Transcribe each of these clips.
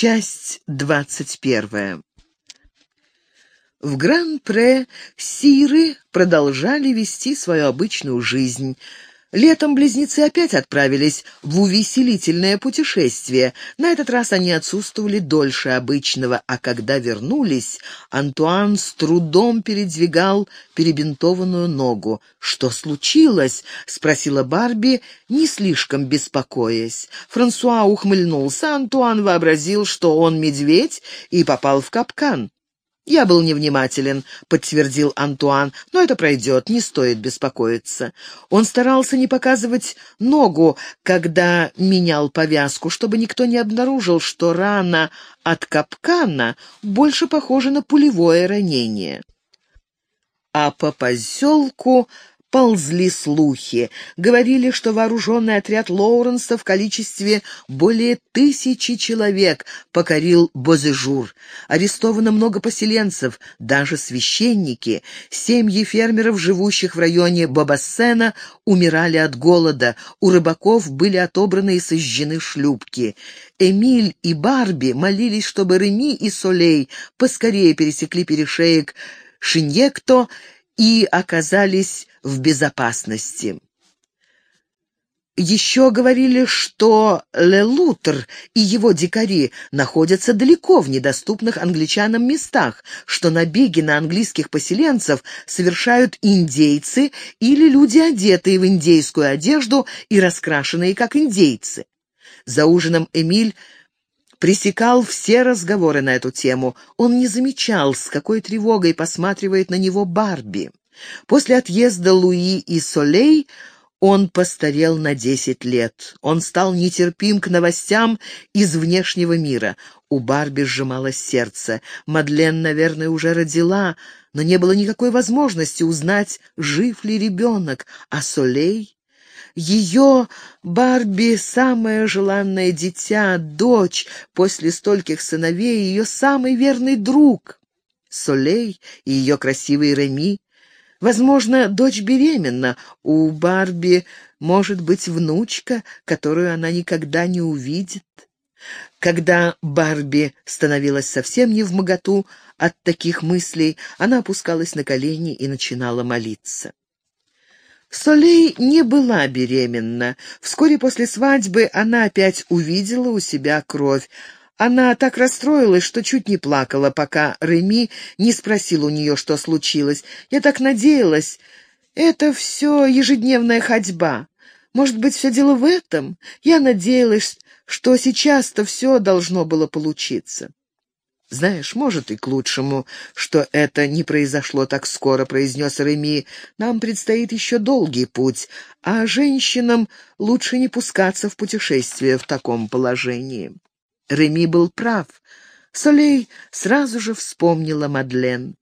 Часть двадцать первая. В Гран-Пре Сиры продолжали вести свою обычную жизнь. Летом близнецы опять отправились в увеселительное путешествие. На этот раз они отсутствовали дольше обычного, а когда вернулись, Антуан с трудом передвигал перебинтованную ногу. «Что случилось?» — спросила Барби, не слишком беспокоясь. Франсуа ухмыльнулся, Антуан вообразил, что он медведь и попал в капкан. «Я был невнимателен», — подтвердил Антуан, — «но это пройдет, не стоит беспокоиться». Он старался не показывать ногу, когда менял повязку, чтобы никто не обнаружил, что рана от капкана больше похожа на пулевое ранение. А по поселку ползли слухи. Говорили, что вооруженный отряд Лоуренса в количестве более тысячи человек покорил Бозежур. Арестовано много поселенцев, даже священники. Семьи фермеров, живущих в районе Бабассена, умирали от голода. У рыбаков были отобраны и сожжены шлюпки. Эмиль и Барби молились, чтобы Реми и Солей поскорее пересекли перешеек Шиньекто и оказались в безопасности. Еще говорили, что Лелутр и его дикари находятся далеко в недоступных англичанам местах, что набеги на английских поселенцев совершают индейцы или люди, одетые в индейскую одежду и раскрашенные как индейцы. За ужином Эмиль пресекал все разговоры на эту тему. Он не замечал, с какой тревогой посматривает на него Барби. После отъезда Луи и Солей он постарел на десять лет. Он стал нетерпим к новостям из внешнего мира. У Барби сжималось сердце. Мадлен, наверное, уже родила, но не было никакой возможности узнать, жив ли ребенок. А Солей? Ее Барби — самое желанное дитя, дочь, после стольких сыновей, ее самый верный друг. Солей и ее красивый Реми Возможно, дочь беременна. У Барби может быть внучка, которую она никогда не увидит. Когда Барби становилась совсем не в моготу от таких мыслей, она опускалась на колени и начинала молиться. Солей не была беременна. Вскоре после свадьбы она опять увидела у себя кровь. Она так расстроилась, что чуть не плакала, пока Реми не спросил у нее, что случилось. «Я так надеялась. Это все ежедневная ходьба. Может быть, все дело в этом? Я надеялась, что сейчас-то все должно было получиться». «Знаешь, может, и к лучшему, что это не произошло так скоро», — произнес Реми. «Нам предстоит еще долгий путь, а женщинам лучше не пускаться в путешествие в таком положении». Реми был прав. Солей сразу же вспомнила Мадлен.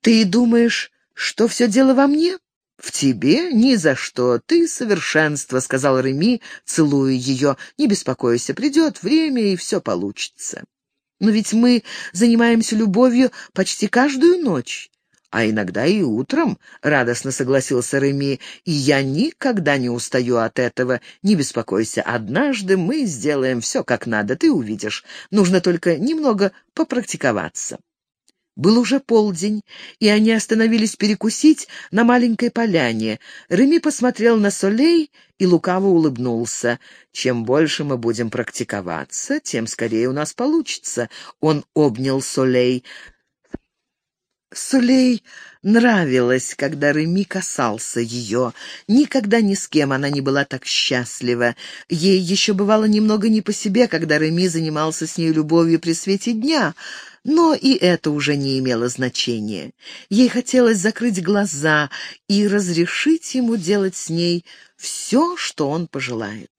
«Ты думаешь, что все дело во мне?» «В тебе? Ни за что. Ты совершенство», — сказал Реми, целуя ее. «Не беспокойся, придет время, и все получится». «Но ведь мы занимаемся любовью почти каждую ночь а иногда и утром», — радостно согласился Реми, — «и я никогда не устаю от этого. Не беспокойся, однажды мы сделаем все как надо, ты увидишь. Нужно только немного попрактиковаться». Был уже полдень, и они остановились перекусить на маленькой поляне. Реми посмотрел на Солей и лукаво улыбнулся. «Чем больше мы будем практиковаться, тем скорее у нас получится». Он обнял Солей. Сулей нравилось, когда Реми касался ее. Никогда ни с кем она не была так счастлива. Ей еще бывало немного не по себе, когда Реми занимался с ней любовью при свете дня, но и это уже не имело значения. Ей хотелось закрыть глаза и разрешить ему делать с ней все, что он пожелает.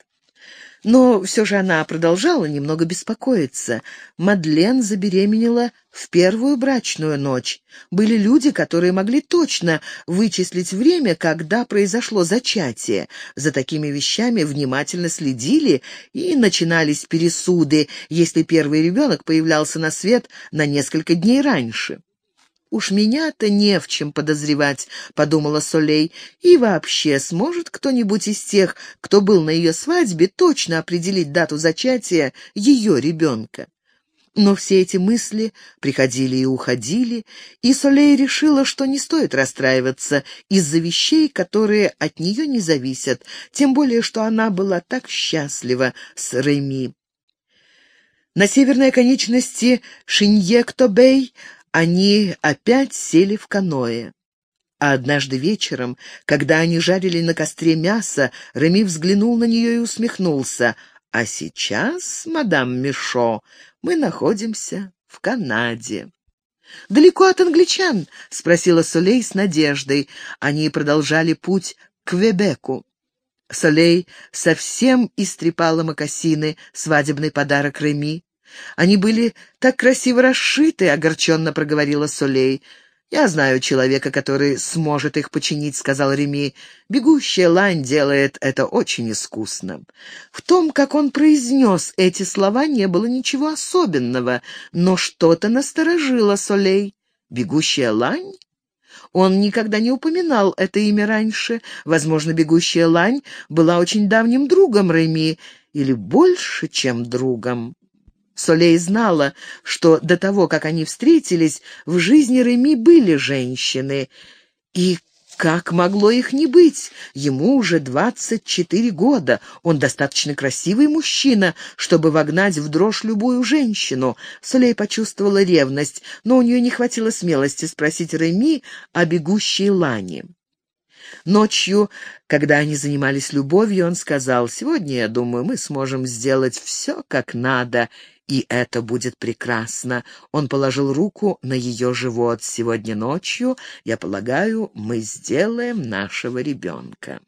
Но все же она продолжала немного беспокоиться. Мадлен забеременела в первую брачную ночь. Были люди, которые могли точно вычислить время, когда произошло зачатие. За такими вещами внимательно следили, и начинались пересуды, если первый ребенок появлялся на свет на несколько дней раньше. «Уж меня-то не в чем подозревать», — подумала Солей. «И вообще, сможет кто-нибудь из тех, кто был на ее свадьбе, точно определить дату зачатия ее ребенка?» Но все эти мысли приходили и уходили, и Солей решила, что не стоит расстраиваться из-за вещей, которые от нее не зависят, тем более, что она была так счастлива с Реми. На северной оконечности Шиньекто-Бэй они опять сели в каноэ. А однажды вечером, когда они жарили на костре мясо, Реми взглянул на нее и усмехнулся. «А сейчас, мадам Мишо, мы находимся в Канаде». «Далеко от англичан?» — спросила Солей с надеждой. Они продолжали путь к Квебеку. Солей совсем истрепала мокасины, свадебный подарок Реми. Они были так красиво расшиты, — огорченно проговорила Солей. «Я знаю человека, который сможет их починить», — сказал Реми. «Бегущая лань делает это очень искусно». В том, как он произнес эти слова, не было ничего особенного, но что-то насторожило Солей. «Бегущая лань?» Он никогда не упоминал это имя раньше. Возможно, бегущая лань была очень давним другом Реми, или больше, чем другом. Солей знала, что до того, как они встретились, в жизни Реми были женщины. И как могло их не быть? Ему уже двадцать четыре года. Он достаточно красивый мужчина, чтобы вогнать в дрожь любую женщину. Солей почувствовала ревность, но у нее не хватило смелости спросить Реми о бегущей Лане. Ночью, когда они занимались любовью, он сказал, «Сегодня, я думаю, мы сможем сделать все как надо, и это будет прекрасно. Он положил руку на ее живот. Сегодня ночью, я полагаю, мы сделаем нашего ребенка.